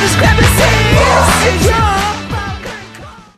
Discrepancies